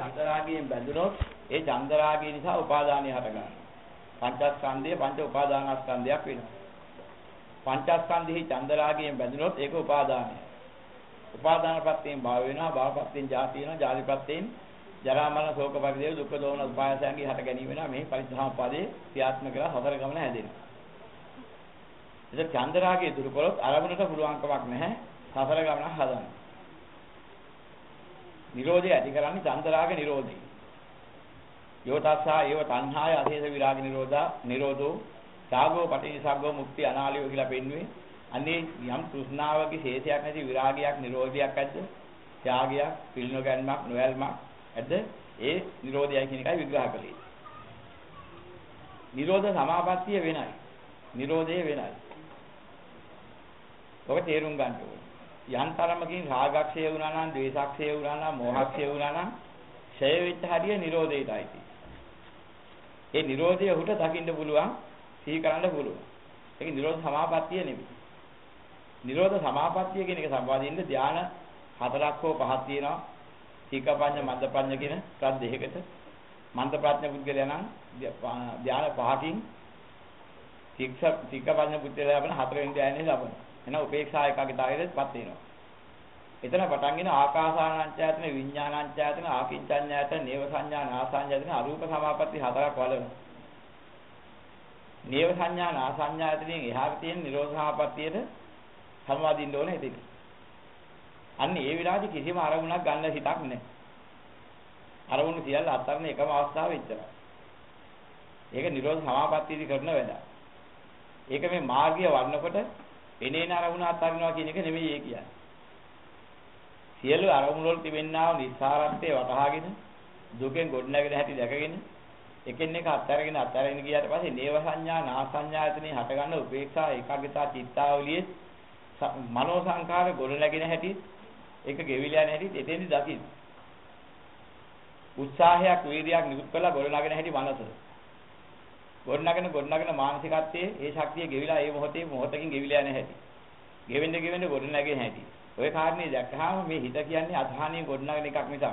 චන්දරාගයෙන් බැඳුනොත් ඒ චන්දරාගය නිසා උපාදානය හටගන්නවා. පංචස්කන්ධය පංච උපාදානස්කන්ධයක් වෙනවා. පංචස්කන්ධෙහි චන්දරාගයෙන් බැඳුනොත් ඒක උපාදානය. උපාදානපත්තෙන් භව වෙනවා, භවපත්තෙන් ජාති වෙනවා, ජාතිපත්තෙන් ජරා මරණ ශෝක පරිදේව දුක්ඛ දෝමන උපායසයන්ගේ හට ගැනීම වෙනවා. මේ පරිත්‍යාගපදේ ක්‍රියාත්මක කරලා හතර ගමන හැදෙනවා. ඒක චන්දරාගය දුරු කළොත් අරමුණට පුළුවන්කමක් නැහැ සසර ගමන හදන්න. නිරෝධය ඇති කරන්නේ චන්දරාග නිරෝධය. යෝතස්සා ඒව තණ්හාය අශේෂ විරාග නිරෝධා නිරෝධෝ සාගෝ පටිනිසග්ගෝ මුක්ති අනාලියෝ කියලා පෙන්වුවේ. අන්නේ යම් තෘෂ්ණාවගේ ශේෂයක් නැති විරාගයක් නිරෝධයක් ඇද්ද? ත්‍යාගයක්, පිළිනොගැන්මක්, නොයල්මක් ඇද්ද? ඒ නිරෝධයයි කියන එකයි විග්‍රහ කළේ. නිරෝධ සමාපත්තිය වෙනයි. නිරෝධය වෙනයි. ඔබ තේරුම් ගන්න ඕනේ. යම් තරමකින් රාගක්ෂය වුණා නම්, ද්වේෂක්ෂය වුණා නම්, මෝහක්ෂය වුණා නම්, ඡය වෙච්ච හරිය නිරෝධයටයි තියෙන්නේ. ඒ නිරෝධය උහුට දකින්න පුළුවන්, සිහි කරන්න පුළුවන්. ඒක නිරෝධ සමාපත්තිය නෙමෙයි. නිරෝධ සමාපත්තිය කියන එක සම්බන්ධින්න ධාන හතරක් හෝ පහක් තියෙනවා. සීකපඤ්ඤ මන්දපඤ්ඤ කියන ක්‍රත් දෙකකට. මන්ද ප්‍රඥ පුද්ගලයා නම් ධාන පහකින් සීක්ෂ සීකපඤ්ඤ පුද්ගලයා ලබන හතරවෙනි ධානයේ ලබනවා. එහෙනම් උපේක්ෂා ඒකාගිතාවයටපත් වෙනවා. එතන පටන්ගෙන ආකාසානංචයතන විඥානංචයතන ආකින්චඤ්ඤයතන නේව සංඥා නාසඤ්ඤයතන අරූප සමාපatti හතරක් වලනවා. නේව සංඥා නාසඤ්ඤයතනෙන් එහාට තියෙන නිරෝධ සමාපත්තියට සම්වාදින්න ඕනේ එතන. අන්න ඒ විලාදී කිසිම අරමුණක් ගන්න හිතක් නැහැ. අරමුණු සියල්ල අත්හරින එකම අවස්ථාව විතරයි. ඒක නිරෝධ සමාපත්තියදී කරන වැඩ. ඒක මේ මාර්ගය වඩනකොට එනේන අරමුණ අත්හරිනවා කියන එක නෙමෙයි ඒ කියන්නේ. සියලු අරමුණු වල තිබෙනා වූ නිස්සාරත්වයේ වටහාගෙන දුකෙන් ගොඩනැගෙන හැටි දැකගෙන එකින් එක අත්හැරගෙන අත්හැරගෙන ගියාට පස්සේ නේව සංඥා නා සංඥායතනේ හටගන්න උපේක්ෂා ඒකාග්‍රතා චිත්තාවලියේ මනෝ සංකාර ගොඩනැගෙන හැටි ඒක ගෙවිලා යන හැටි එතෙන්දි දකින්න. උත්සාහයක් වීර්යයක් නිකුත් කළා ගොඩනගෙන හැටි මනස. ගොඩනගෙන ගොඩනගෙන මානසිකත්වයේ ඒ ශක්තිය ගෙවිලා ඒ මොහොතේ මොහොතකින් ගෙවිලා යන හැටි. ගෙවෙන්න ගෙවෙන්න ගොඩනගෙන හැටි. ඔය කාරණේ දැක්කහම මේ හිත කියන්නේ අධහානිය ගොඩනගෙන එකක් මිසක්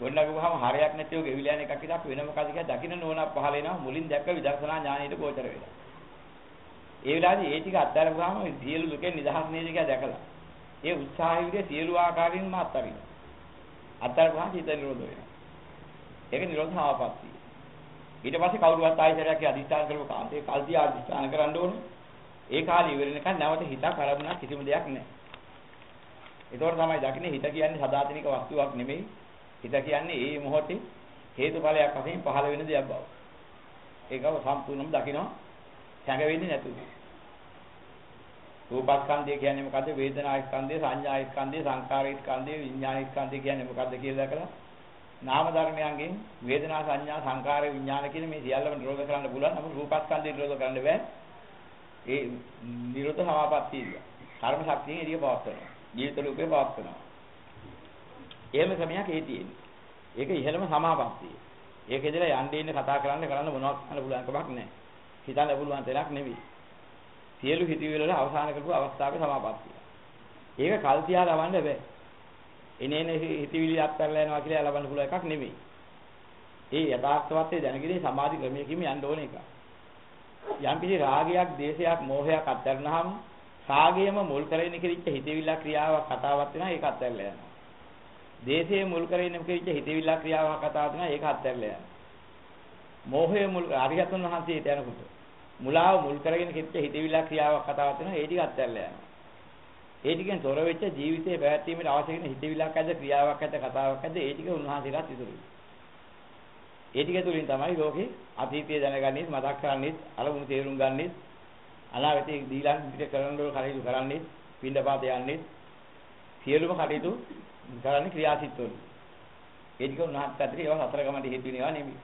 ගොඩනගුවාම හරයක් නැතිව ගෙවිලා යන එකක් විතරක් වෙන මොකද කියලා දකින්න නෝනක් පහල වෙනවා මුලින් දැක්ක විදර්ශනා ඥානයට ගෝචර වෙලා. ඒ වෙලාවේදී ඒ ටික අත්හැරගුවාම සියලු දුකෙන් නිදහස් නේද කියලා දැකලා. ඒ උත්සාහය සියලු ආකාරයෙන්ම අත්හරිනවා. අත්හැරගුවාම හිත නිරෝධ වෙනවා. ඒක නිරෝධ සමාපත්තිය. ඊට පස්සේ කවුරුවත් ආයතරයක් අධිෂ්ඨාන කරපු කාන්තේ කල්තිය අධිෂ්ඨාන කරන්න ඕනේ. ඒ කාලේ ඉවරනකන් නැවත හිතක් අරමුණක් කිසිම දෙයක් නැහැ. ඒතකොට තමයි දකින්නේ හිත කියන්නේ සදාතනික වස්තුවක් නෙමෙයි. හිත කියන්නේ ඒ මොහොතේ හේතුඵලයක් වශයෙන් පහළ වෙන දෙයක් බව. ඒකව සම්පූර්ණයෙන්ම දකිනවා සැඟවෙන්නේ නැතුව. රූපස්කන්ධය කියන්නේ මොකද්ද? වේදනා ස්කන්ධය, සංඥා ස්කන්ධය, සංකාර ස්කන්ධය, විඥාන ස්කන්ධය කියන්නේ මොකද්ද කියලා දැකලා නාම ධර්මයන්ගෙන් වේදනා සංඥා සංකාර විඥාන කියන මේ සියල්ලම නිරෝධ කරන්න පුළුවන්. නමුත් රූපස්කන්ධය නිරෝධ කරන්න බෑ. ඒ නිරෝධ සමාපත්තිය. කර්ම ශක්තියෙන් එළිය පවත්වනවා. ජීවිත රූපේ පවත්වනවා. එහෙම ක්‍රමයක් ඒ තියෙන්නේ. ඒක ඉහෙළම සමාපත්තිය. ඒක ඉදලා යන්නේ ඉන්න කතා කරන්න කරන්න මොනවක් කරන්න පුළුවන් කමක් නැහැ. හිතන්න පුළුවන් දෙයක් නෙවෙයි. සියලු හිතවිලි වල අවසාන කරපු අවස්ථාවේ සමාපත්තිය. ඒක කල් තියා ලබන්න බෑ. එනේන හිතවිලි අත්හැරලා යනවා කියලා ලබන්න පුළුවන් එකක් නෙවෙයි. ඒ යථාර්ථවත්ය දැනගෙන සමාධි ක්‍රමයකින් යන්න ඕන එක. යම් කිසි රාගයක්, දේශයක්, මෝහයක් අත්හැරනහම රාගයම මුල් කරගෙන කිරිච්ච හිතවිල්ල ක්‍රියාවක් කතාවක් වෙනවා ඒක අත්හැරලා යනවා. දේශයේ මුල් කරගෙන කිරිච්ච හිතවිල්ල ක්‍රියාවක් කතාවක් වෙනවා ඒක අත්හැරලා යනවා. මෝහයේ මුල් අරියතුන් වහන්සේට යනකොට මුලාව මුල් කරගෙන කිරිච්ච හිතවිල්ල ක්‍රියාවක් කතාවක් වෙනවා ඒ ටික අත්හැරලා යනවා. ඒ ටිකෙන් තොර වෙච්ච ජීවිතේ පැවැත්වීමට අවශ්‍ය වෙන හිතවිල්ලක් ඇද්ද ක්‍රියාවක් ඇද්ද කතාවක් ඇද්ද ඒ ටික උන්වහන්සේලාත් ඉතුරුයි. ඒ ටික තුලින් තමයි ලෝකේ අතීතය දැනගන්නේ මතක් කරන්නේ අරමුණු තේරුම් ගන්නේ අනාගතයේ දීලන් පිට කරන දෝ කටයුතු කරන්නේ පින්ඩපාත යන්නේ සියලුම කටයුතු කරන්නේ ක්‍රියාසිටවල. ඒ ටික උන්වහන්සේ අතරේ ඒවා සතර ගමන්ට හේතු වෙනවා නෙමෙයි.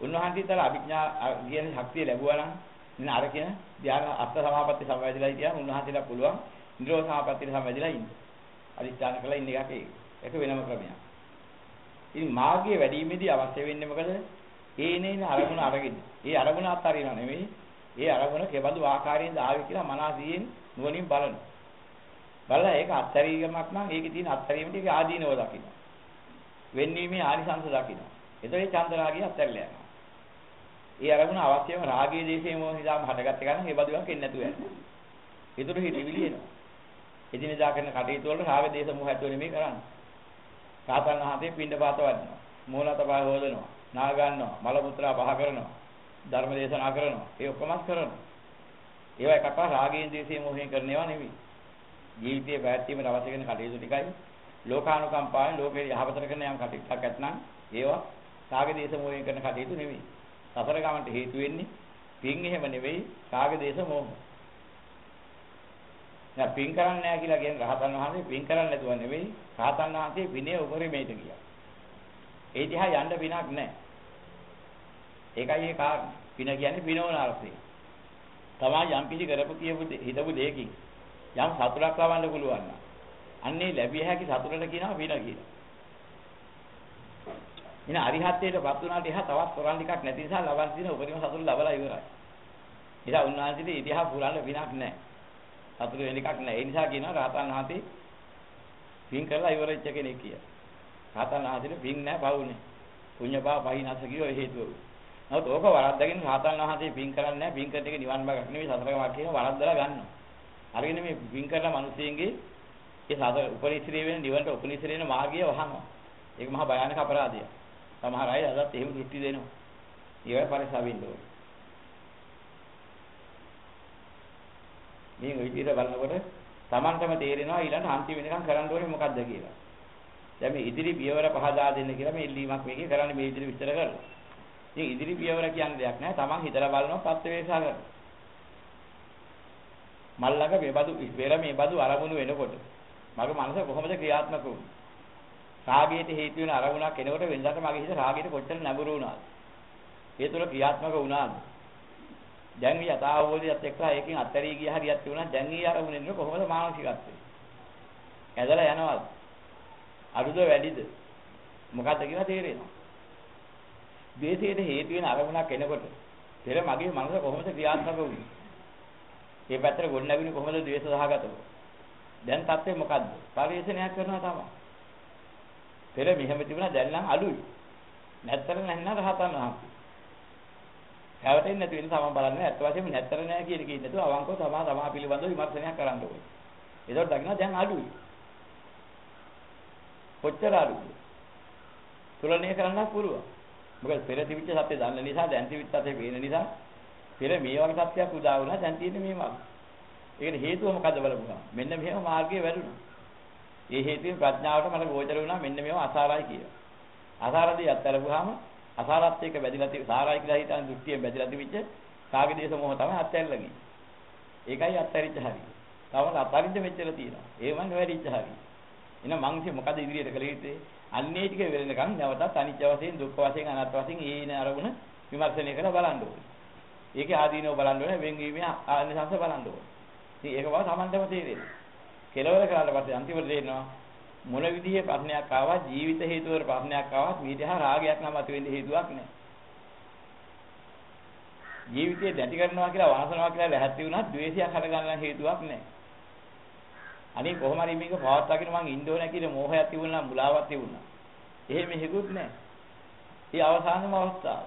උන්වහන්සේතර අභිඥා කියන ශක්තිය ලැබුවා නම් මෙන්න අර කියන ධ්‍යාන අර්ථ සමාපatti සමවැදිලා හිටියා උන්වහන්සේලා පුළුවන් නිරෝධ සමාපත්තියට සමවැදිලා ඉන්න. අදිස්ථාන කරලා ඉන්න එකක් ඒක. ඒක වෙනම ක්‍රමයක්. ඉතින් මාර්ගයේ වැඩිීමේදී අවශ්‍ය වෙන්නේ මොකද? ඒ නේන අරමුණ අරගෙන. ඒ අරමුණ අත්හරිනව නෙමෙයි. ඒ අරමුණ කෙබඳු ආකාරයෙන්ද ආවේ කියලා මනසින් නුවණින් බලන. බලලා ඒක අත්හැරීමක් නම් ඒකේ තියෙන අත්හැරීමට ඒක ආදීනව දකින්න. වෙන්වීමේ ආනිසංස දකින්න. එතකොට චන්ද රාගය අත්හැරලා යනවා. ඒ අරමුණ අවශ්‍යම රාගයේ දේශේ මොහ නිසාම හටගත්ත ගමන් ඒ බදුවක් එන්නේ නැතුව යනවා. ඒතර හිතවිලි එනවා. එදිනෙදා කරන කටයුතු වල රාග දේශ මොහ ඇතුව නෙමෙයි කරන්නේ. සාතන් වහන්සේ පින්ඩ පාත වඩනවා. මූලත පහ හොදනවා. නා ගන්නවා. මල මුත්‍රා පහ කරනවා. ධර්ම දේශනා කරනවා. ඒ ඔක්කොමත් කරනවා. ඒවා එකක් රාගයෙන් දේශේ මොහෙන් කරන ඒවා නෙමෙයි. ජීවිතයේ පැවැත්වීමට අවශ්‍ය කරන කටයුතු ටිකයි ලෝකානුකම්පාවෙන් ලෝකේ යහපතට කරන යම් කටයුත්තක් ඇත්නම් ඒවා රාග දේශ මොහෙන් කරන කටයුතු නෙමෙයි. සතර ගමන්ට හේතු වෙන්නේ පින් එහෙම නෙවෙයි රාග දේශ මොහ. දැන් පින් කරන්නේ නැහැ කියලා කියන රහතන් වහන්සේ පින් කරන්නේ නැතුව නෙවෙයි රහතන් වහන්සේ විනය උපරිමයට ගියා. ඒ දිහා යන්න පිනක් නැහැ. ඒකයි ඒ කාරණා. පින කියන්නේ පිනවන අර්ථය. තමයි යම් කිසි කරපු කියපු හිතපු දෙයකින් යම් සතුටක් ලබන්න පුළුවන් නම් අන්නේ ලැබිය හැකි සතුටට කියනවා පින කියලා. ඉතින් අරිහත්ත්වයටපත් වුණාට එහා තවත් කරන් ටිකක් නැති නිසා ලබන් දින උපරිම සතුට ලබලා ඉවරයි. ඉතින් උන්වහන්සේට ඉතිහා පුරන්න විනක් නැහැ. සතුට වෙන එකක් නැහැ. ඒ නිසා කියනවා රහතන් වහන්සේ පින් කරලා ඉවරෙච්ච කෙනෙක් කියලා. රහතන් වහන්සේට පින් නැහැ පවුනේ. පුඤ්ඤපා පහිනස කියෝ හේතුව. නමුත් ඕක වරද්දගෙන රහතන් වහන්සේ පින් කරන්නේ නැහැ. පින් කරන එක නිවන් මාර්ගයක් නෙවෙයි සතරකමක් කියන වරද්දලා ගන්නවා. අරගෙන මේ පින් කරලා මිනිස්සුන්ගේ ඒ සතර උපනිශ්‍රේ වෙන නිවනට උපනිශ්‍රේ වෙන මාර්ගය වහනවා. ඒක මහා භයානක අපරාධයක්. සමහර අය අදත් එහෙම දෘෂ්ටි දෙනවා. ඒවයි පරිසවින්න ඕනේ. මේ විදිහට බලනකොට Tamanටම තේරෙනවා ඊළඟ අන්තිම වෙනකම් කරන්න ඕනේ මොකද්ද කියලා. දැන් මේ ඉදිරි පියවර පහදා දෙන්න කියලා මේ ඉල්ලීමක් මේකේ කරන්නේ මේ ඉදිරි විස්තර කරලා. ඉතින් ඉදිරි පියවර කියන්නේ දෙයක් නෑ. Taman හිතලා බලනවා ප්‍රත්‍යවේක්ෂා කරනවා. මල්ලක මේ බදු පෙර මේ බදු අරමුණු වෙනකොට මගේ මනස කොහොමද ක්‍රියාත්මක වුනේ? රාගයට හේතු වෙන අරමුණක් එනකොට වෙනදාට මගේ හිත රාගයට කොච්චර නැඹුරු වුණාද? ඒ තුළ ක්‍රියාත්මක වුණාද? දැන් මේ යථාභෝධයත් එක්ක ඒකෙන් අත්හැරී ගිය හරියක් තිබුණා. දැන් ඊ අරමුණෙන් කොහොමද මානසිකත්වය? ඇදලා යනවද? අඩුද වැඩිද? මොකද්ද කියලා තේරෙනවා. ද්වේෂයට හේතු වෙන අරමුණක් එනකොට පෙර මගේ මනස කොහොමද ක්‍රියාත්මක වුනේ? මේ පැත්තට ගොඩ නැගුණේ කොහොමද ද්වේෂ සහගතව? දැන් තත්ත්වය මොකද්ද? පරිශීලනයක් කරනවා තමයි. පෙර මෙහෙම තිබුණා දැන් නම් අඩුයි. නැත්තර නැන්නා රහතන් වහන්සේ. හැවටෙන්නේ නැති වෙන තමන් බලන්නේ ඇත්ත වශයෙන්ම නැත්තර නෑ කියන එක ඉන්නතු අවංකව තමා තමා පිළිබඳව විමර්ශනයක් කරන්න ඕනේ. ඒකට දකින්න දැන් අඩුයි. කොච්චර අඩුද? තුලණය කරන්න පුළුවන්. මොකද පෙර තිබිච්ච සත්‍ය දන්න නිසා දැන් තිබිච්ච සත්‍ය පේන නිසා පෙර මේ වගේ සත්‍යයක් උදා වුණා දැන් තියෙන්නේ මේ වගේ. ඒකට හේතුව මොකද්ද බලපුවා. මෙන්න මෙහෙම මාර්ගයේ වැඩුණා. ඒ හේතුවෙන් ප්‍රඥාවට මට ගෝචර වුණා මෙන්න මේව අසාරයි කියලා. අසාරදී අත්හැරපුවාම අසාරත් එක්ක බැඳිලා තියෙ සාරයි කියලා හිතන දෘෂ්ටියෙන් බැඳිලා තිබිච්ච කාගදේශ මොහ තමයි අත්හැරලා ගියේ. ඒකයි අත්හැරිච්ච හරිය. තවම අත්හරින්න මෙච්චර තියෙනවා. ඒ වගේ වැඩිච්ච හරිය. එහෙනම් මං ඉතින් මොකද ඉදිරියට කළ යුත්තේ? අන්නේ ටික වෙලෙනකන් නැවතත් අනිත්‍ය වශයෙන් දුක්ඛ වශයෙන් අනාත්ම වශයෙන් ඒන අරමුණ විමර්ශනය කරලා බලන්න ඕනේ. ඒකේ ආදීනව බලන්න ඕනේ වෙන්වීමේ ආනිසංස බලන්න ඕනේ. ඉතින් ඒක බව Tamanටම තේරෙනවා. කෙලවර කරාට පස්සේ අන්තිමට තේරෙනවා මොන විදිහේ ප්‍රශ්නයක් ආවත් ජීවිත හේතුවර ප්‍රශ්නයක් ආවත් මීදහා රාගයක් නම් ඇති වෙන්න හේතුවක් නැහැ. ජීවිතේ දැටි කරනවා කියලා වාසනාවක් කියලා ලැහැත්ති වුණත් ද්වේෂයක් හටගන්න හේතුවක් නැහැ. අනේ කොහොම හරි මේක පවත්වාගෙන මං ඉන්න ඕන කියලා මෝහයක් තිබුණා මුලාවක් තිබුණා. එහෙම හේකුත් නැහැ. ඒ අවසානම අවස්ථාව.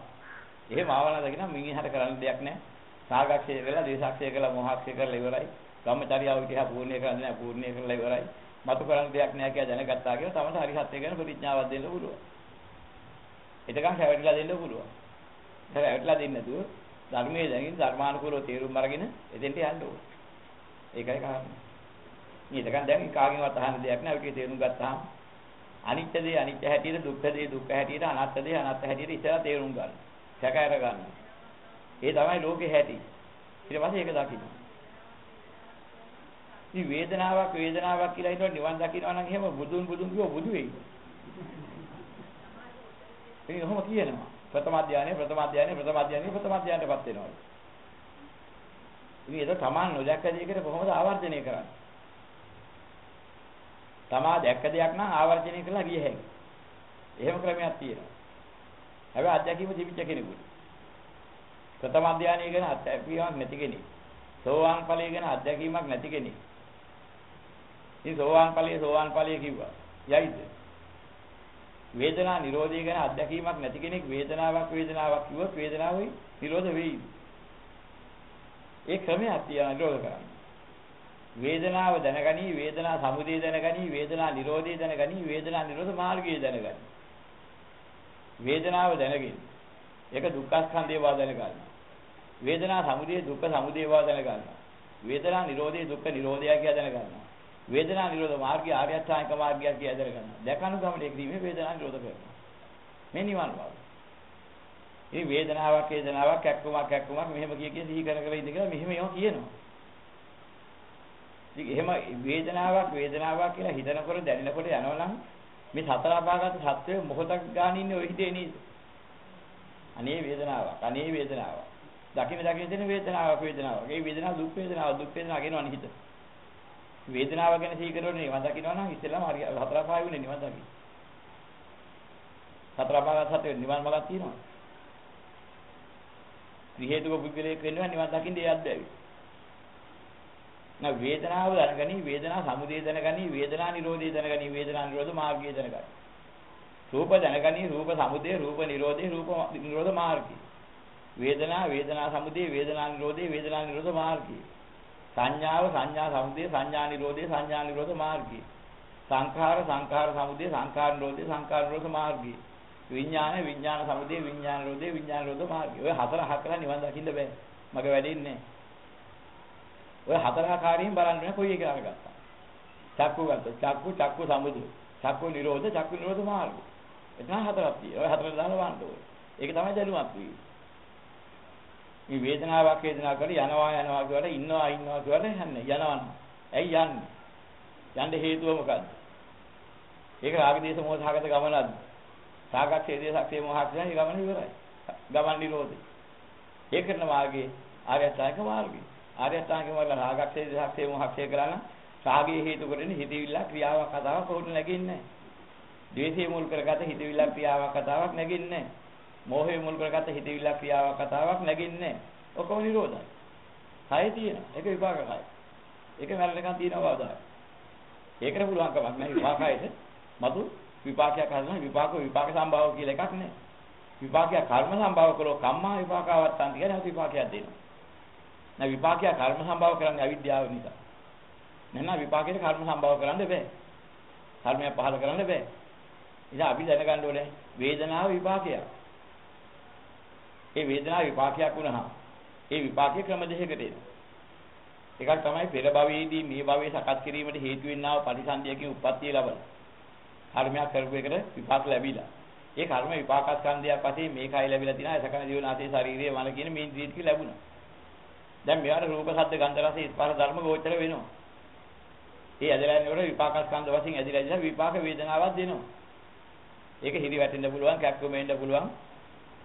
එහෙම ආවනද කියන මිනිහට කරන්න දෙයක් නැහැ. සාගක්ෂය කරලා දේශාක්ෂය කරලා මොහක්ෂය කරලා ඉවරයි. ධම්මචර්යාව විදිහ පූර්ණේ කරන්න නැහැ පූර්ණේ කරලා ඉවරයි. මතු කරන්න දෙයක් නැහැ කියලා දැනගත්තා කියලා තමයි හරි සත්‍ය ගැන ප්‍රතිඥාවක් දෙන්න පුළුවන්. එතකන් හැවටිලා දෙන්න පුළුවන්. ඒක හැවටිලා දෙන්නේ නැතුව ධර්මයේ දැනින් ධර්මානුකූලව තේරුම් අරගෙන එතෙන්ට යන්න ඕනේ. ඒකයි කාරණා. මේ එතකන් දැන් කාගෙන්වත් අහන්න දෙයක් නැහැ. ඒක තේරුම් ගත්තාම අනිත්‍ය දේ අනිත්‍ය හැටියට දුක්ඛ දේ දුක්ඛ හැටියට අනාත්ම දේ අනාත්ම හැටියට ඉස්සරහ තේරුම් ගන්න. සැකයර ගන්න. ඒ තමයි ලෝකේ හැටි. ඊට පස්සේ ඒක දකින්න. ඉතින් වේදනාවක් වේදනාවක් කියලා හිතන නිවන් දකින්නවා නම් එහෙම බුදුන් බුදුන් කියව බුදු වෙයි. ඒ කොහොම කියනවා. ප්‍රථම අධ්‍යානයේ ප්‍රථම අධ්‍යානයේ ප්‍රථම අධ්‍යානයේ ප්‍රථම අධ්‍යානයටපත් වෙනවා. ඉතින් ඒක තමන් නොදැක්ක දෙයකට කොහොමද ආවර්ජනය කරන්නේ? තමා දැක්ක දෙයක් නම් ආවර්ජනය කරලා ගිය හැකියි. එහෙම ක්‍රමයක් තියෙනවා. හැබැයි අධ්‍යක්ීම තිබිච්ච කෙනෙකුට. ප්‍රථම අධ්‍යානය ගැන අත්‍යවීමක් නැති කෙනෙක්. සෝවාන් ඵලය ගැන අත්දැකීමක් නැති කෙනෙක්. ඉතින් සෝවාන් ඵලයේ සෝවාන් ඵලයේ කිව්වා. යයිද? වේදනා නිරෝධය ගැන අත්දැකීමක් නැති කෙනෙක් වේදනාවක් වේදනාවක් කිව්වොත් වේදනාවයි නිරෝධ වෙයි. ඒ ක්‍රමයක් තියන නිරෝධ කරන්න. වේදනාව දැනගනි වේදනා සමුදය දැනගනි වේදනා නිරෝධය දැනගනි වේදනා නිරෝධ මාර්ගය දැනගනි. වේදනාව දැනගෙන ඒක දුක්ඛ ස්කන්ධය බව දැනගන්න. වේදනා සමුදය දුක්ඛ සමුදය බව දැනගන්න. වේදනා නිරෝධය දුක්ඛ නිරෝධය කියලා දැනගන්න. වේදනා නිරෝධ මාර්ගය ආර්ය අෂ්ටාංගික මාර්ගය කියලා දැනගන්න. දැකනු ගමනේ කිරීමේ වේදනා නිරෝධ කරනවා. මේ නිවන් මාර්ගය. ඉතින් වේදනාවක් වේදනාවක් කැක්කුමක් කැක්කුමක් මෙහෙම කිය කිය සිහි කර කර ඉඳගෙන මෙහෙම ඒවා කියනවා. ඉතින් එහෙම වේදනාවක් වේදනාවක් කියලා හිතනකොට දැනෙනකොට යනවනම් මේ සතර අපාගත සත්‍යය මොහොතක් ගන්න ඉන්නේ ඔය හිතේ නේද? අනේ වේදනාවක් අනේ වේදනාවක්. දකින්න දකින්න දෙන වේදනාවක් වේදනාවක්. ඒ වේදනාව දුක් වේදනාව දුක් වේදනාව කියනවනේ හිත. වේදනාව ගැන සිහි කරනකොට නිවන් දකින්නවා නම් ඉස්සෙල්ලාම හරි හතර අපායෙ නිවන් දකින්න. සතර අපාගත සත්‍යය නිවන් මාර්ගයක් තියෙනවා. ත්‍රි හේතුක පුද්ගලයෙක් වෙනවා නිවන් දකින්න ඒ අද්දැවි. නැ වේදනාව දැනගනි වේදනා සමුදය දැනගනි වේදනා නිරෝධය දැනගනි වේදනා නිරෝධ මාර්ගය දැනගනි. රූප දැනගනි රූප සමුදය රූප නිරෝධය රූප නිරෝධ මාර්ගය. වේදනා වේදනා සමුදය වේදනා නිරෝධය වේදනා නිරෝධ මාර්ගය. සංඥාව සංඥා සමුදය සංඥා නිරෝධය සංඥා නිරෝධ මාර්ගය. සංඛාර සංඛාර සමුදය සංඛාර නිරෝධය සංඛාර නිරෝධ මාර්ගය. විඥාන විඥාන සමුදය විඥාන නිරෝධය විඥාන නිරෝධ මාර්ගය. ඔය හතර හකලා නිවන් දකින්න බෑ. මගේ වැඩේ ඉන්නේ. ඔය හතර ආකාරයෙන් බලන්න කොයි එක අරගත්තා. චක්කු ගත්තා. චක්කු චක්කු සමුදය. චක්කු නිරෝධ චක්කු නිරෝධ මාර්ගය. එතන හතරක් තියෙනවා. ඔය හතර දාලා බලන්න ඕනේ. ඒක තමයි දැනුමක් වෙන්නේ. මේ වේදනාවක් වේදනාවක් කරලා යනවා යනවා කියවට ඉන්නවා ඉන්නවා කියවට යන්නේ යනවන්න. ඇයි යන්නේ? යන්න හේතුව මොකද්ද? ඒක රාග දේශ මොහ සහගත ගමනක්ද? සාගතයේ දේශක්ෂේ මොහක්ද? ඒ ගමන ඉවරයි. ගමන් නිරෝධය. ඒ කරන මාර්ගයේ ආර්ය අෂ්ටාංග මාර්ගය. ආර්ය අෂ්ටාංග මාර්ගය රාගක්ෂේ දේශක්ෂේ මොහක්ෂේ කරලා රාගයේ හේතු කරගෙන හිතවිල්ල ක්‍රියාවක් කතාවක් උඩ නැගින්නේ නැහැ. ද්වේෂය මුල් කරගත හිතවිල්ල ක්‍රියාවක් කතාවක් නැගින්නේ නැහැ. මෝහය මුල් කරගත්ත හිතවිල්ල ක්‍රියාවක් කතාවක් නැගින්නේ ඔක්කොම නිරෝධයි. කය තියෙනවා. ඒක විපාක කය. ඒක මැරෙනකන් තියෙනවා බවදා. ඒකට පුළුවන් කමක් නැහැ විපාකයේද මතු විපාකයක් හදන විපාක විපාක සම්භාව කියලා එකක් නැහැ. විපාකය කර්ම සම්භාව කළොත් කම්මා විපාකවත් අන්ති කියන විපාකයක් දෙනවා. නැ විපාකය කර්ම සම්භාව කරන්නේ අවිද්‍යාව නිසා. නැත්නම් විපාකයට කර්ම සම්භාව කරන්න බෑ. කර්මය පහල කරන්න බෑ. ඉතින් අපි දැනගන්න ඕනේ වේදනාව විපාකයක්. ඒ වේදනාව විපාකයක් වුණා. ඒ විපාකයේ ක්‍රම දෙකකට එනවා. එකක් තමයි පෙර භවයේදී මේ භවයේ සකස් කිරීමට හේතු වෙන්නා වූ පරිසන්දියකින් උප්පත්තිය ලබන. කර්මයක් කරපු එකට විපාක ලැබිලා. ඒ කර්ම විපාක ස්කන්ධයක් වශයෙන් මේකයි ලැබිලා තියෙනවා. සකන ජීවනාතේ ශාරීරියේ මන කියන මේ ඉන්ද්‍රිය ටික ලැබුණා. දැන් මේවට රූප, ශබ්ද, ගන්ධ, රස, ස්පර්ශ ධර්ම ගෝචර වෙනවා. ඒ ඇදලා යනකොට විපාක ස්කන්ධ වශයෙන් ඇදලා ඉඳලා විපාක වේදනාවක් දෙනවා. ඒක හිරි වැටෙන්න පුළුවන්, කැක්කම එන්න පුළුවන්,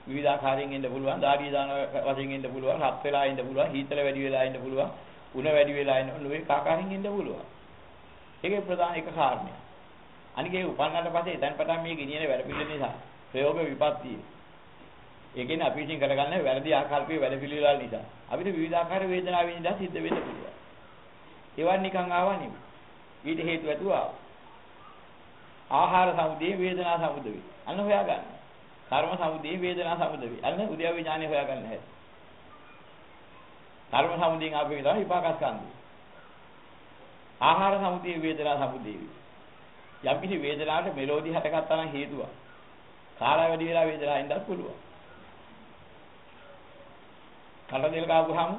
විවිධාකාරයෙන් එන්න පුළුවන්, දාඩිය දාන වශයෙන් එන්න පුළුවන්, රත් වෙලා එන්න පුළුවන්, හීතල වැඩි වෙලා එන්න පුළුවන්, උණ වැඩි වෙලා එන්න නොවේ කාකාරින් එන්න පුළුවන්. ඒකේ ප්‍රධාන එක කාරණය. අනික ඒ උපන්නට පස්සේ එතන පටන් මේ ගිනියන වැඩ පිළිවෙල නිසා ප්‍රයෝග විපත්තිය. ඒ කියන්නේ අපි ඉතින් කරගන්නේ වැරදි ආකල්පයේ වැඩ පිළිවෙල නිසා. අපිට විවිධාකාර වේදනා විඳලා සිද්ධ වෙන්න පුළුවන්. ඒවත් නිකන් ආවා නෙමෙයි. ඊට හේතු ඇතුව ආවා. ආහාර සමුදේ වේදනා සමුදේ. අන්න හොයාගන්න. කර්ම සමුදේ වේදනා සමුදේ. අන්න උද්‍යව ඥානෙ හොයාගන්න හැටි. කර්ම සමුදයෙන් ආපු එක තමයි විපාකස්කන්ධය. ආහාර සමුදේ වේදනා සමුදේ. යම් කිසි වේදනාවට මෙලෝඩි හටගත්තා නම් හේතුවක්. කාලය වැඩි වෙලා වේදනාවෙන් ඉඳලා පුළුවන්. කඩ දෙල් ගාපුවාම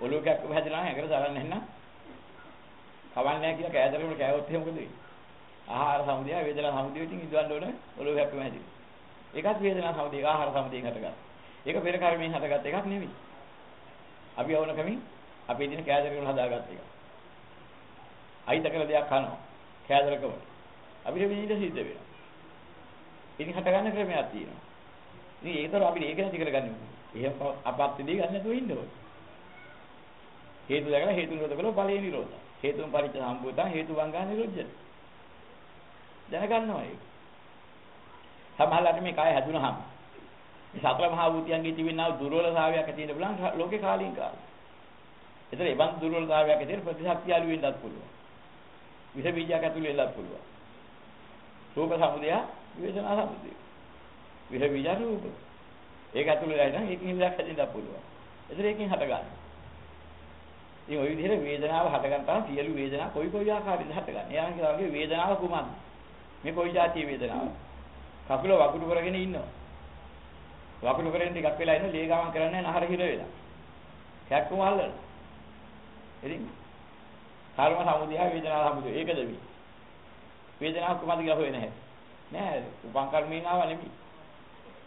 ඔලුව කැක්ක හැදෙනවා හැකට තරන්නේ නැත්නම් කවන්නේ නැහැ කියලා කෑදරේම කෑවොත් එහෙම මොකද වෙන්නේ? ආහාර සමුදය වේදනා සමුදය වලින් ඉදවන්න ඕනේ ඔලුව කැක්කම හැදෙනවා. ඒකත් වේදනා සමුදය ආහාර සමුදයෙන් හටගත්තා. ඒක පෙර කර්මයෙන් හටගත් එකක් නෙවෙයි. අපි වුණ කමින් අපේ දින කෑදරකම හදාගත්ත එක. අයිතකල දෙයක් කනවා. කෑදරකම. අපිට විනිවිද සිද්ධ වෙනවා. ඉතින් හටගන්න ක්‍රමයක් තියෙනවා. ඉතින් ඒකතර අපිට ඒක නැති කරගන්න ඕනේ. එහෙම අපත්තිදී ගන්න නැතුව ඉන්න ඕනේ. හේතු දැකලා හේතු නිරෝධ කළොත් ඵලයේ නිරෝධය. හේතුන් පරිච්ඡ සම්බුද්ධා හේතු වංගා නිරෝධය. දැනගන්නවා ඒක. සමහරවිට මේ කය හැදුනහම මේ සතර මහා භූතියන්ගේ තිබෙනා වූ දුර්වලතාවයක් ඇති වෙන්න පුළුවන් ලෝකේ කාලීන කාලේ. ඒතර ඒ බඳු දුර්වලතාවයක් ඇති වෙන ප්‍රතිශක්තිය අලු වෙන්නත් පුළුවන්. විස බීජයක් ඇතුළු වෙන්නත් පුළුවන්. රූප සමුදය, විවේචනා සමුදය. විස බීජ රූප. ඒක ඇතුළු වෙලා නම් ඒකෙන් හිලක් හැදෙන්නත් පුළුවන්. ඒතර ඒකෙන් හටගන්නවා. ඉතින් ওই විදිහට වේදනාව හටගන්න තරම් සියලු වේදනා කොයි කොයි ආකාරයෙන්ද හටගන්නේ? එයා කියනවා වේදනාව කුමක්ද? මේ කොයි જાතිය වේදනාවද? කකුල වකුඩු කරගෙන ඉන්නවා. වකුඩු කරගෙන ටිකක් වෙලා ඉන්න ලේ ගමන් කරන්නේ නහර හිර වෙලා. කැක්කුම අල්ලන. ඉතින් කර්ම සමුදය වේදනා සමුදය ඒකද මේ. වේදනාව කුමක්ද කියලා හොයන්නේ නැහැ. නෑ උපං කර්මීනාව නෙමෙයි.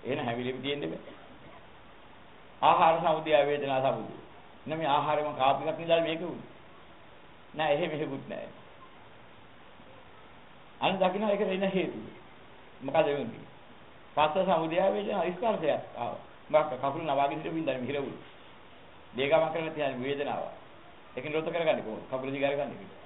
එහෙන හැවිලිම තියෙන්නේ බෑ. ආහාර සමුදය වේදනා සමුදය. නෙමෙයි ආහාරෙම කාපු එකක් නිදාල් මේක උනේ. නෑ එහෙම එහෙකුත් නෑ. අන්න දකින්න ඒක වෙන හේතුව. මොකද වෙන්නේ? පස්ස සමුදය වේදනා ස්පර්ශයක් ආවා. මම කකුල නවාගෙන හිටපු ඉඳන් මිහිරවුණා. දේගම කරන තියන වේදනාව. ඒකෙන් රොත කරගන්නේ කොහොමද? කකුල දිගාර ගන්න කිව්වා.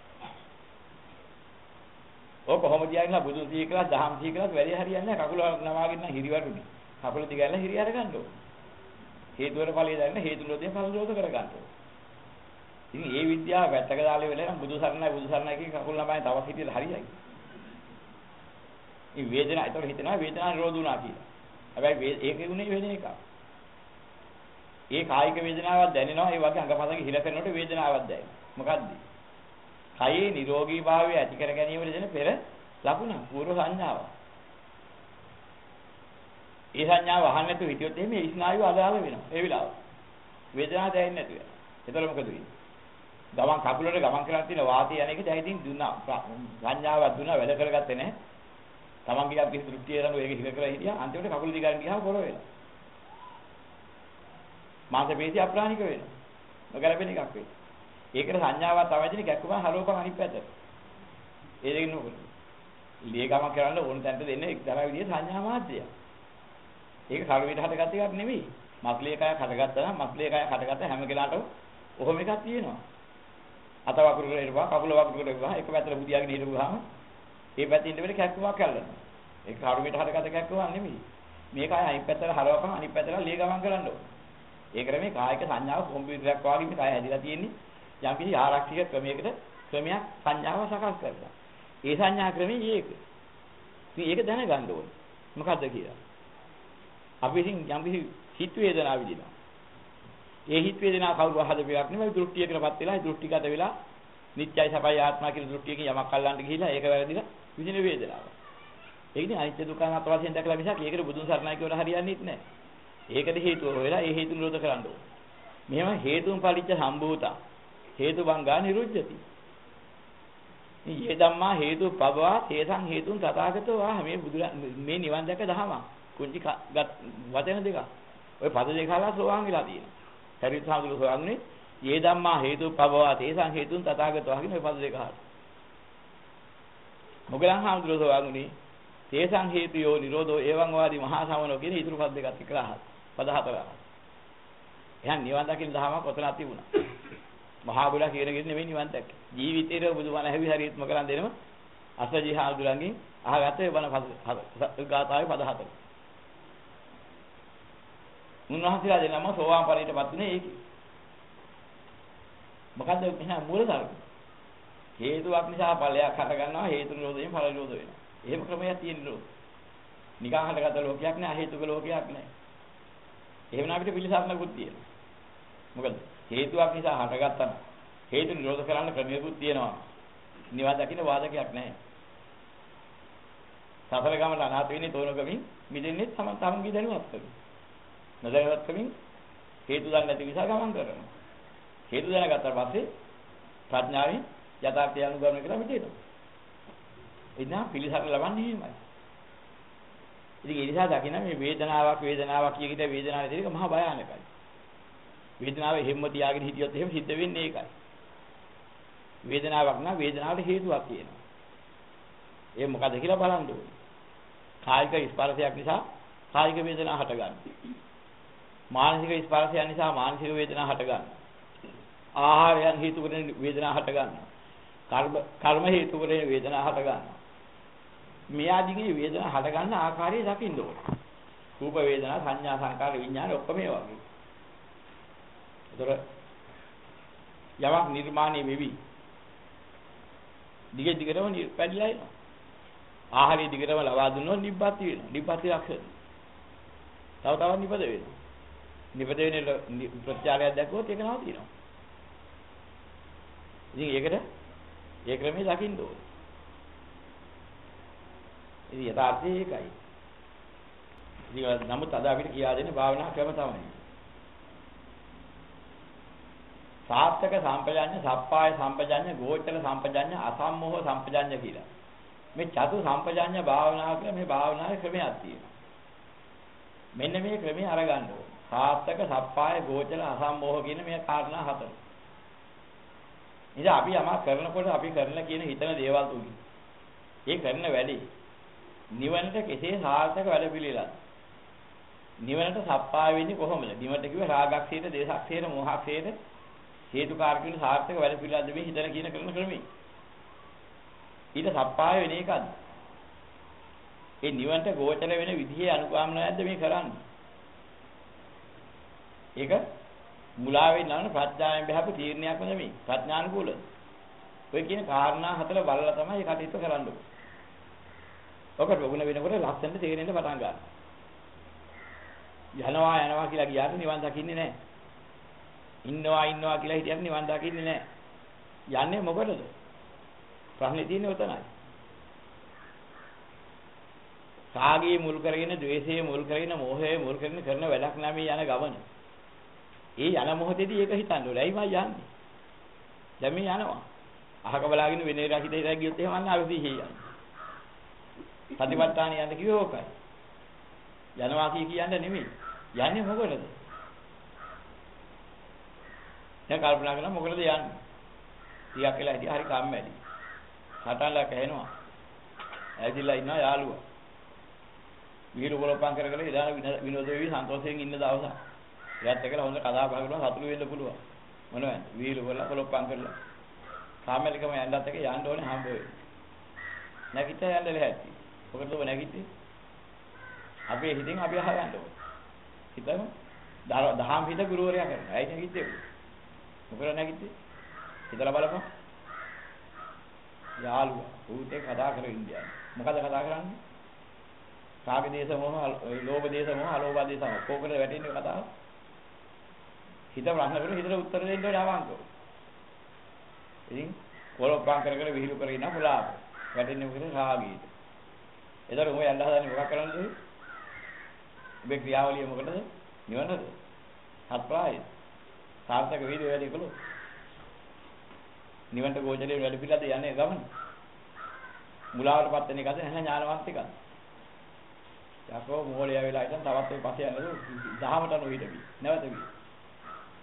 ඔක කොහොමද කියන්නේ බුදුන් සිහි කළා දහම් සිහි කළා වැඩි හරියන්නේ නැහැ. කකුල නවාගෙන නම් හිරිවටුනේ. කකුල දිගාරලා හිරිය අර ගන්න ඕනේ. හේතුවර ඵලය දැනන හේතු නිරෝධයෙන් ඵල නිරෝධ කර ගන්න ඕනේ. ඉතින් මේ විද්‍යාව වැටක දාලා වෙලා නම් බුදු සරණයි බුදු සරණයි කියන කකුල් නමයි තවත් හිටියද හරියයි. මේ වේදනාව ඒතකොට හිතනවා වේදනාව නිරෝධ වුණා කියලා. හැබැයි ඒක උනේ වෙන එකක්. ඒ කායික වේදනාවක් දැනෙනවා ඒ වගේ අංගපසංග හිල කරනකොට වේදනාවක් දැනෙනවා. මොකද්ද? කයේ නිරෝගී භාවය ඇති කර ගැනීමට දෙන පෙර ලකුණ පූර්ව සංඥාව. ඒ සංඥාව අහන්න නැතුව හිටියොත් එහෙම ඒ ස්නායුව අදාළ වෙනවා. ඒ විලාව. වේදනාවක් දැනෙන්නේ නැතුව. එතකොට මොකද වෙන්නේ? ගමන් කකුලට ගමන් කරලා තියෙන වාතය යන එක දැන් ඉතින් දුන්නා. සංඥාවක් දුන්නා වැඩ කරගත්තේ නැහැ. තමන් ගියා කිසි දෘෂ්ටිය රඟ ඒක හිර කරලා හිටියා. අන්තිමට කකුල දිගාරින් ගියාම පොළ වෙනවා. මාංශ පේශි අප්‍රාණික වෙනවා. නොගැලපෙන එකක් වෙයි. ඒකට සංඥාවක් තමයි දෙන්නේ කැක්කුම හරවපන් අනිත් පැත්තට. ඒ දෙකින් නෝකද. ඉලිය ගමන් කරන්න ඕන තැනට දෙන්නේ එක්තරා විදිහේ සංඥා මාධ්‍යයක්. ඒක කර්මයට හටගත් එකක් නෙවෙයි. මස්ලේ කයක් හටගත්තා නම් මස්ලේ කයක් හටගත්ත හැම කෙනාටම ඔහොම එකක් තියෙනවා. අත වකුරු කරලා ඉරපුවා කකුල වකුරු කරලා ඉරපුවා එක පැත්තට බුදියාගෙන හිටපුවාම ඒ පැත්තේ ඉන්න වෙලේ කැක්කුමක් කල්ලනවා. ඒක කර්මයට හටගත් කැක්කුමක් නෙවෙයි. මේක අය අනිත් පැත්තට හරවපන් අනිත් පැත්තට ලේ ගමන් කරන්න ඕනේ. ඒ ක්‍රමේ කායික සංඥාව කොම්පියුටරයක් වගේ මේ කය හැදිලා තියෙන්නේ යම් කිසි ආරක්ෂක ක්‍රමයකට ක්‍රමයක් සංඥාව සකස් කරලා. ඒ සංඥා ක්‍රමේ ඒක. ඉතින් ඒක දැනගන්න ඕනේ. මොකද්ද කියලා. අපි ඉතින් යම් කිසි හිත වේදනාව විඳිනවා. ඒ හිත වේදනාව කවුරු හදපු එකක් නෙමෙයි දෘෂ්ටියකටපත් වෙලා දෘෂ්ටිගත වෙලා නිත්‍යයි සපයි ආත්මා කියන දෘෂ්ටියකින් යමක් අල්ලන්න ගිහිලා ඒක වැරදිලා විඳින වේදනාව. ඒක ඉතින් අනිත්‍ය දුක්ඛ අනාත්ම වශයෙන් දැකලා මිසක් ඒකට බුදුන් සරණයි කියලා හරියන්නේ නැහැ. ඒකට හේතුව හොයලා ඒ හේතු නිරෝධ කරන්න ඕනේ. මෙහෙම හේතුන් පරිච්ඡ සම්භූතා හේතු බංගා නිරුද්ධති. මේ ධම්මා හේතු පබවා තේසං හේතුන් තථාගතෝ ආ මේ බුදුරන් මේ නිවන් දැක දහම. කුංචි වචන දෙක. ඔය පද දෙක අහලා සෝවාන් වෙලා තියෙනවා. හරිත් සාමුදුරු සෝවාන්නේ යේ ධම්මා හේතු පබවා තේසං හේතුන් තථාගතෝ ආ කියන ඔය පද දෙක අහලා. මොගලන් සාමුදුරු සෝවාන්ුනේ තේසං හේතුයෝ නිරෝධෝ එවං වාදී මහා සමනෝ කියන ඊතුරු පද දෙකත් එක්කලා අහලා. පද හතරක්. එහෙනම් නිවන් දකින්න දහමක් ඔතනක් තිබුණා. මහා බුලා කියන කෙනෙක් නෙමෙයි නිවන් දැක්කේ. ජීවිතේට බුදුබණ හැවි හරියත් මොකලන් දෙනම අසජී හාමුදුරන්ගෙන් අහගත්ත ඒ බණ පද ගාථාවේ පද හතර. උන්වහන්සේලා දෙනම සෝවාන් ඵලයටපත් උනේ ඒකේ. මොකද්ද එහෙනම් මූල ධර්ම? හේතුවක් නිසා ඵලයක් හට ගන්නවා හේතු නිරෝධයෙන් ඵල නිරෝධ වෙනවා. එහෙම ක්‍රමයක් තියෙන ලෝක. නිකන් හටගත්ත ලෝකයක් නෑ හේතුක ලෝකයක් නෑ. එහෙම අපිට පිළිසරණකුත් තියෙනවා. මොකද හේතුවක් නිසා හටගත්තා හේතු නිරෝධ කරන්න ක්‍රමයකුත් තියෙනවා. නිවන් දකින්න වාදකයක් නැහැ. සසර ගමන අනාථ වෙන්නේ තෝරගමින් මිදෙන්නේ තම තමන්ගේ දැනුවත් කරමින්. නොදැනුවත් කරමින් හේතු දන්නේ නැති නිසා ගමන් කරනවා. හේතු දැනගත්තා පස්සේ ප්‍රඥාවෙන් යථාර්ථය අනුගමනය කරලා මිදෙනවා. එදා පිළිසරණ ලබන්නේ එහෙමයි. ඉතින් ඒ නිසා දකින්න මේ වේදනාවක් වේදනාවක් කියන එක වේදනාව කියන එක මහා භයානකයි. වේදනාව හැම්ම තියාගෙන හිටියොත් එහෙම සිද්ධ වෙන්නේ ඒකයි. වේදනාවක් නම් වේදනාවට හේතුවක් තියෙනවා. ඒ මොකද කියලා බලන්න ඕනේ. කායික ස්පර්ශයක් නිසා කායික වේදනා හටගන්නවා. මානසික ස්පර්ශයන් නිසා මානසික වේදනා හටගන්නවා. ආහාරයන් හේතු කරගෙන වේදනා හටගන්නවා. කර්ම කර්ම හේතු කරගෙන වේදනා හටගන්නවා. මේ ආදීගේ වේදනා හටගන්න ආකාරය දකින්න ඕනේ. රූප වේදනා සංඥා සංකාර විඥාන ඔක්කොම ඒ වගේ. ඒතර යමක් නිර්මාණය වෙවි. දිග දිගටම පැඩිලා එනවා. ආහාරය දිගටම ලබා දුන්නොත් නිබ්බත් වෙනවා. නිබ්බත් ලක්ෂණ. තව තවත් නිපද වෙනවා. නිපද වෙන ප්‍රත්‍යාරයක් දැක්කොත් ඒක නවතිනවා. ඉතින් ඒකට ඒ ක්‍රමයේ දකින්න ඕනේ. ඉතින් යථාර්ථය ඒකයි. ඉතින් නමුත් අද අපිට කියා දෙන්නේ භාවනා ක්‍රම තමයි. සාත්තක සම්පජඤ්ඤ, සප්පාය සම්පජඤ්ඤ, ගෝචර සම්පජඤ්ඤ, අසම්මෝහ සම්පජඤ්ඤ කියලා. මේ චතු සම්පජඤ්ඤ භාවනා කියලා මේ භාවනාවේ ක්‍රමයක් තියෙනවා. මෙන්න මේ ක්‍රමය අරගන්න ඕනේ. සාත්තක, සප්පාය, ගෝචර, අසම්මෝහ කියන මේ කාරණා හතර. ඉතින් අපි යමක් කරනකොට අපි කරන කියන හිතන දේවල් තුලින්. ඒ කරන වැඩි නිවනට කෙසේ සාර්ථක වැඩ පිළිලද නිවනට සප්පාය වෙන්නේ කොහොමද? නිවනට කිව්ව රාගක්ෂේත දේශක්ෂේත මොහක්ෂේත හේතුකාරක වෙන සාර්ථක වැඩ පිළිලද මේ හිතන කියන කරන ක්‍රමී ඊට සප්පාය වෙන එකද ඒ නිවනට ගෝචර වෙන විදිහේ අනුගාමන නැද්ද මේ කරන්නේ? ඒක මුලාවෙන් නරන ප්‍රඥාවෙන් බහපු තීරණයක් නෙමෙයි ප්‍රඥානුකූලද ඔය කියන කාරණා හතර බලලා තමයි මේ කටයුත්ත කරන්න ඕනේ. ඔකට වුණ වෙනකොට ලස්සනට තේරෙන්න පටන් ගන්නවා. යනවා යනවා කියලා ගියාට නිවන් දකින්නේ නැහැ. ඉන්නවා ඉන්නවා කියලා හිටියට නිවන් දකින්නේ නැහැ. යන්නේ මොකටද? ප්‍රශ්නේ තියෙන්නේ උතනයි. රාගයේ මුල් කරගෙන, ద్వේෂයේ මුල් කරගෙන, මෝහයේ මුල් කරගෙන කරන වැඩක් නැමේ යන ගමන. ඒ යන මොහොතේදී ඒක හිතන්න ඕනේ. ඇයි මම යන්නේ? දැන් මේ යනවා. අහක බලාගෙන වෙන රහිත ඉඳලා ගියොත් එහෙම අන්න අවදි හේයන්නේ. සතිපට්ඨාන යන්න කිව්වේ ඕකයි. යනවා කිය කියන්නේ නෙමෙයි. යන්නේ මොකටද? දැන් කල්පනා කරලා මොකටද යන්නේ? ටිකක් වෙලා හිටියා හරි කම්මැලි. හටන්ලා කැහෙනවා. ඇවිදලා ඉන්නවා යාළුවා. විහිළු ගොලපම් කර කර ඉදාන විනෝද වෙවි සන්තෝෂයෙන් ඉන්න දවසක්. එයාත් එක්කලා හොඳ කතා බහ කරනවා සතුටු වෙන්න පුළුවන්. මොනවද? විහිළු කරලා ගොලපම් කරලා. කාමලිකම යන්නත් එක යන්න ඕනේ හම්බ වෙන්නේ. නැගිට යන්න ලැහැත්ති. ඔකට ඔබ නැගිටි. අපේ හිතින් අපි අහගන්න ඕනේ. හිතමු දහම් හිත ගුරුවරයා කරනවා. ඇයි නැගිට්ටේ? මොකද නැගිට්ටේ? හිතලා බලපන්. යාළුවා ඌට කතා කර ඉන්දියා. මොකද කතා කරන්නේ? රාග දේශ මොහ, ලෝභ දේශ මොහ, අලෝභ දේශ මොහ. කොහොමද වැටෙන්නේ කතාව? හිත ප්‍රශ්න කරලා හිතට උත්තර දෙන්න ඕනේ අවංකව. ඉතින් කොලොප්පම් කර කර විහිළු කර ඉන්න පුලාප. වැටෙන්නේ මොකද රාගීට. එතකොට මොය යන්න හදන්නේ මොකක් කරන්නද? ඔබේ ක්‍රියාවලිය මොකටද? නිවනද? සත්‍ප්‍රාය. සාර්ථක වේද වැඩි කළොත්. නිවන්ට ගෝචරේ වැඩ පිළිද යන්නේ ගමන. මුලාවටපත් වෙන එකද නැහැ ඥානවන්ත එකද? යකෝ මොහොලිය වෙලා ඉතින් තවත් ඔය පස්සේ යනලු දහමට නොහිටවි. නැවත වි.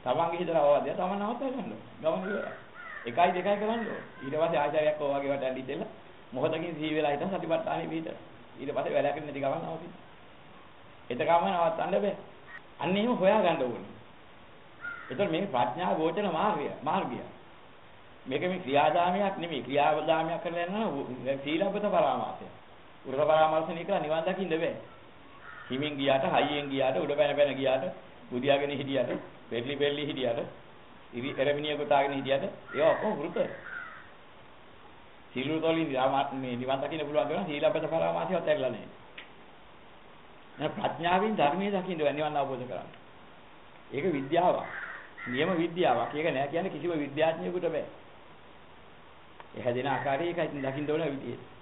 තමන්ගේ හිතන අවවාදය තමන් නවත්ත ගන්න. ගමන ඉවරයි. එකයි දෙකයි කරන්න ඕනේ. ඊට පස්සේ ආචාර්යයක් ඔය වගේ වටන්න ඉතින්ලා මොහොතකින් සිහි වෙලා හිටන් සතිපට්ඨානෙ පිට. ඊට පස්සේ වැඩ කරන්න නැති ගමන් නවතින. එතකම නවත්තන්න බෑ. අන්න එහෙම හොයා ගන්න ඕනේ. ඒතර මේ ප්‍රඥා ගෝචර මාර්ගය මාර්ගය. මේක මේ ක්‍රියාදාමයක් නෙමෙයි ක්‍රියාදාමයක් කරලා යනවා සීලබ්බත පරාමාසය. උරක පරාමාසනේ කියලා නිවන් දකින්න බෑ. හිමින් ගියාට හයියෙන් ගියාට උඩ පැන පැන ගියාට බුදියාගෙන හිටියට පෙරලි පෙරලි හිටියට ඉරි එරමිනිය කොටාගෙන හිටියට ඒවා ඔක්කොම වෘත. සීලුතෝලින් මේ නිවන් දකින්න පුළුවන් කරන සීලබ්බත පරාමාසයවත් ඇරලා නැහැ. නෑ ප්‍රඥාවෙන් ධර්මයේ දකින්න නිවන් අවබෝධ කරගන්න. ඒක විද්‍යාවක්. නියම විද්‍යාවක්. ඒක නෑ කියන්නේ කිසිම විද්‍යාඥයෙකුට බෑ. ඒ හැදෙන ආකාරය ඒකයි දකින්න ඕන විදියට.